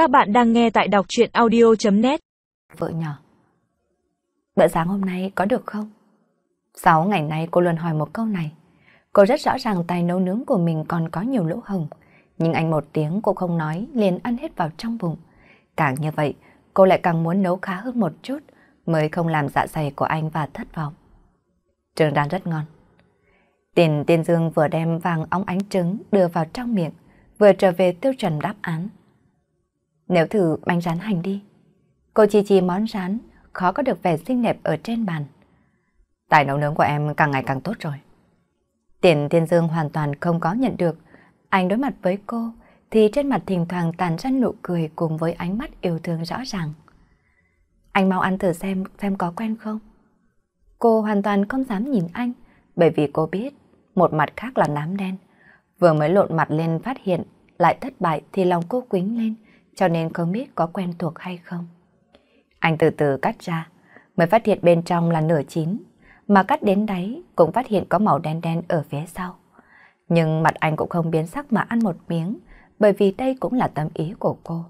Các bạn đang nghe tại đọc chuyện audio.net Vợ nhỏ Bữa sáng hôm nay có được không? Sáu ngày nay cô luôn hỏi một câu này. Cô rất rõ ràng tài nấu nướng của mình còn có nhiều lỗ hồng. Nhưng anh một tiếng cô không nói liền ăn hết vào trong bụng. Càng như vậy, cô lại càng muốn nấu khá hơn một chút mới không làm dạ dày của anh và thất vọng. Trứng rán rất ngon. Tiền tiên dương vừa đem vàng óng ánh trứng đưa vào trong miệng, vừa trở về tiêu chuẩn đáp án. Nếu thử bánh rán hành đi. Cô chi chi món rán, khó có được vẻ xinh đẹp ở trên bàn. Tài nấu nướng của em càng ngày càng tốt rồi. Tiền Thiên Dương hoàn toàn không có nhận được. Anh đối mặt với cô, thì trên mặt thỉnh thoảng tàn ra nụ cười cùng với ánh mắt yêu thương rõ ràng. Anh mau ăn thử xem, xem có quen không? Cô hoàn toàn không dám nhìn anh, bởi vì cô biết một mặt khác là nám đen. Vừa mới lộn mặt lên phát hiện lại thất bại thì lòng cô quính lên, cho nên không biết có quen thuộc hay không. Anh từ từ cắt ra, mới phát hiện bên trong là nửa chín, mà cắt đến đáy cũng phát hiện có màu đen đen ở phía sau. Nhưng mặt anh cũng không biến sắc mà ăn một miếng, bởi vì đây cũng là tâm ý của cô.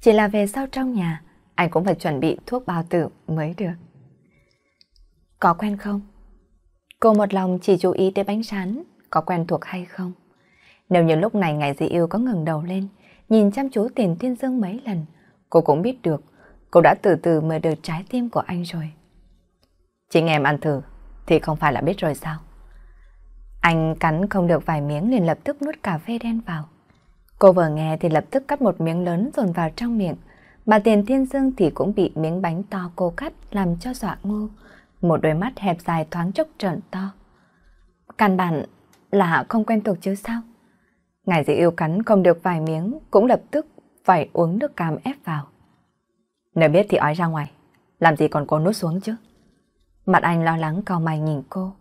Chỉ là về sau trong nhà, anh cũng phải chuẩn bị thuốc bao tử mới được. Có quen không? Cô một lòng chỉ chú ý tới bánh rán, có quen thuộc hay không? Nếu như lúc này ngày dị yêu có ngừng đầu lên, nhìn chăm chú tiền thiên dương mấy lần, cô cũng biết được, cô đã từ từ mở được trái tim của anh rồi. Chính em ăn thử, thì không phải là biết rồi sao? Anh cắn không được vài miếng liền lập tức nuốt cà phê đen vào. Cô vừa nghe thì lập tức cắt một miếng lớn dồn vào trong miệng, mà tiền thiên dương thì cũng bị miếng bánh to cô cắt làm cho dọa ngu. Một đôi mắt hẹp dài thoáng chốc trợn to. Căn bản là không quen thuộc chứ sao? Ngài dị yêu cắn không được vài miếng cũng lập tức phải uống nước cam ép vào. Nếu biết thì ói ra ngoài, làm gì còn cô nuốt xuống chứ? Mặt anh lo lắng cau mày nhìn cô.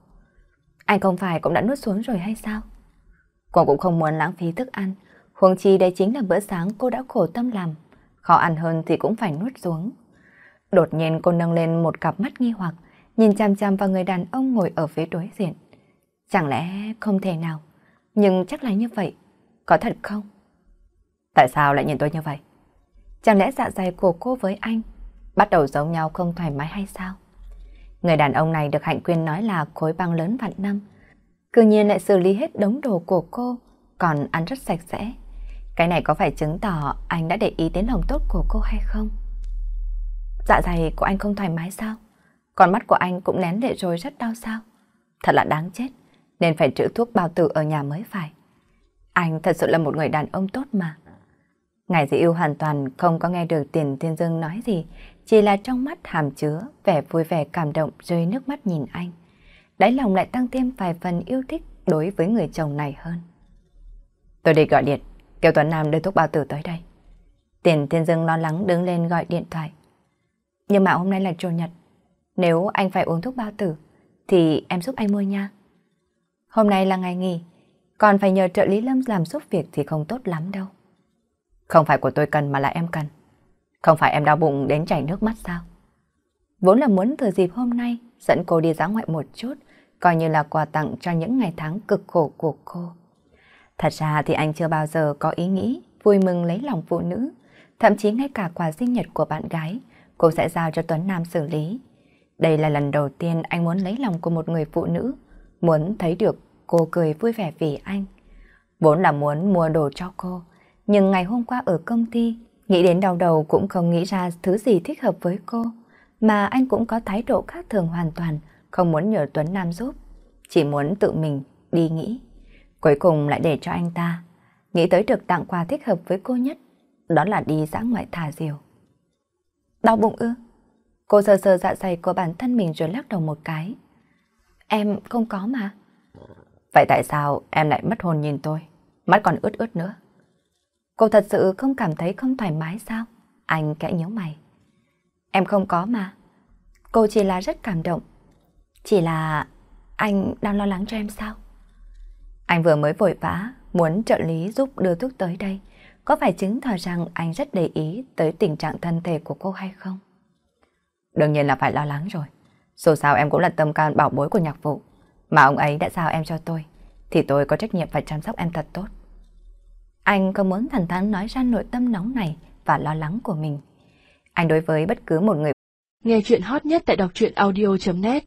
Anh không phải cũng đã nuốt xuống rồi hay sao? Cô cũng không muốn lãng phí thức ăn, huống chi đây chính là bữa sáng cô đã khổ tâm làm. Khó ăn hơn thì cũng phải nuốt xuống. Đột nhiên cô nâng lên một cặp mắt nghi hoặc, nhìn chăm chăm vào người đàn ông ngồi ở phía đối diện. Chẳng lẽ không thể nào, nhưng chắc là như vậy, có thật không? Tại sao lại nhìn tôi như vậy? Chẳng lẽ dạ dày của cô với anh bắt đầu giống nhau không thoải mái hay sao? Người đàn ông này được Hạnh Quyên nói là khối băng lớn vạn năm. Cư nhiên lại xử lý hết đống đồ của cô, còn ăn rất sạch sẽ. Cái này có phải chứng tỏ anh đã để ý đến lòng tốt của cô hay không? Dạ dày của anh không thoải mái sao? Còn mắt của anh cũng nén lệ rồi rất đau sao? Thật là đáng chết, nên phải trữ thuốc bao tử ở nhà mới phải. Anh thật sự là một người đàn ông tốt mà. Ngài dị yêu hoàn toàn không có nghe được tiền thiên dương nói gì, chỉ là trong mắt hàm chứa vẻ vui vẻ cảm động rơi nước mắt nhìn anh. Đáy lòng lại tăng thêm vài phần yêu thích đối với người chồng này hơn. Tôi đi gọi điện, kêu Tuấn Nam đưa thuốc bao tử tới đây. Tiền thiên dương lo lắng đứng lên gọi điện thoại. Nhưng mà hôm nay là chủ nhật, nếu anh phải uống thuốc bao tử, thì em giúp anh mua nha. Hôm nay là ngày nghỉ, còn phải nhờ trợ lý Lâm làm giúp việc thì không tốt lắm đâu. Không phải của tôi cần mà là em cần. Không phải em đau bụng đến chảy nước mắt sao? Vốn là muốn thừa dịp hôm nay dẫn cô đi ra ngoại một chút, coi như là quà tặng cho những ngày tháng cực khổ của cô. Thật ra thì anh chưa bao giờ có ý nghĩ vui mừng lấy lòng phụ nữ, thậm chí ngay cả quà sinh nhật của bạn gái, cô sẽ giao cho Tuấn Nam xử lý. Đây là lần đầu tiên anh muốn lấy lòng của một người phụ nữ, muốn thấy được cô cười vui vẻ vì anh. Vốn là muốn mua đồ cho cô, nhưng ngày hôm qua ở công ty, nghĩ đến đau đầu cũng không nghĩ ra thứ gì thích hợp với cô, mà anh cũng có thái độ khác thường hoàn toàn, không muốn nhờ Tuấn Nam giúp, chỉ muốn tự mình đi nghĩ. Cuối cùng lại để cho anh ta nghĩ tới được tặng quà thích hợp với cô nhất, đó là đi dã ngoại thả diều. Đau bụng ư? Cô sờ sờ dạ dày của bản thân mình rồi lắc đầu một cái. Em không có mà. Vậy tại sao em lại mất hồn nhìn tôi? Mắt còn ướt ướt nữa. Cô thật sự không cảm thấy không thoải mái sao? Anh kẽ nhớ mày. Em không có mà. Cô chỉ là rất cảm động. Chỉ là anh đang lo lắng cho em sao? Anh vừa mới vội vã, muốn trợ lý giúp đưa thuốc tới đây. Có phải chứng tỏ rằng anh rất để ý tới tình trạng thân thể của cô hay không? Đương nhiên là phải lo lắng rồi. Dù sao em cũng là tâm can bảo bối của nhạc vụ. Mà ông ấy đã giao em cho tôi, thì tôi có trách nhiệm phải chăm sóc em thật tốt. Anh không muốn thẳng thắn nói ra nội tâm nóng này và lo lắng của mình. Anh đối với bất cứ một người Nghe chuyện hot nhất tại đọc truyện audio.net